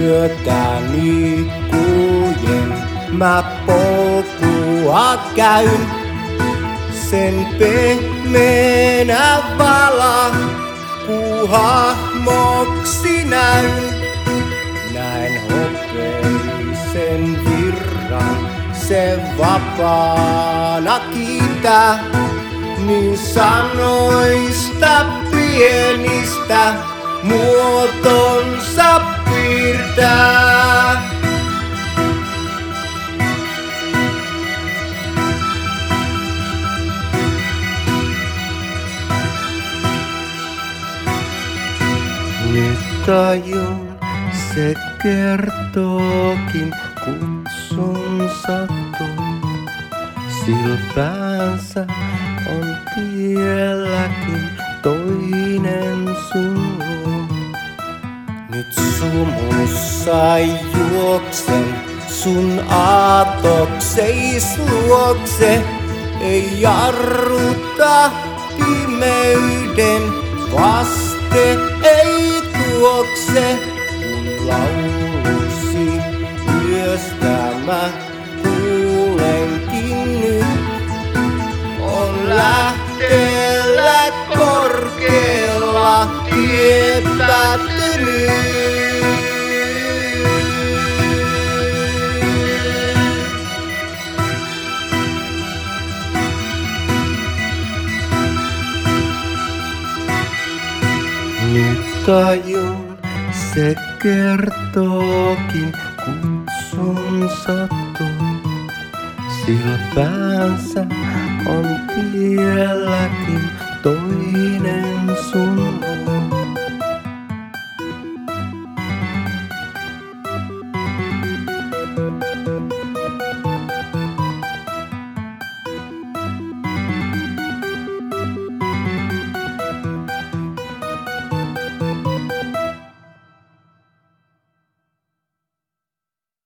Myötäni kuljen, mä polkua käyn. Sen pehmeänä vala, kuhahmoksi näyn. Näin hopeisen virran, se vapaana kiitä. Niin sanoista pienistä muotonsa piirtää. Nyt tajun, se kertookin kutsun satun. Silpäänsä on tielläkin toinen sumussa juoksen sun aatokseis luokse. Ei jarruta pimeyden vaste ei tuokse. Kun laulusi yöstä mä kuulenkin nyt. On lähteellä korkealla tie. Nyt tajun, se kertookin kutsun satun. Silpäänsä on tielläkin toinen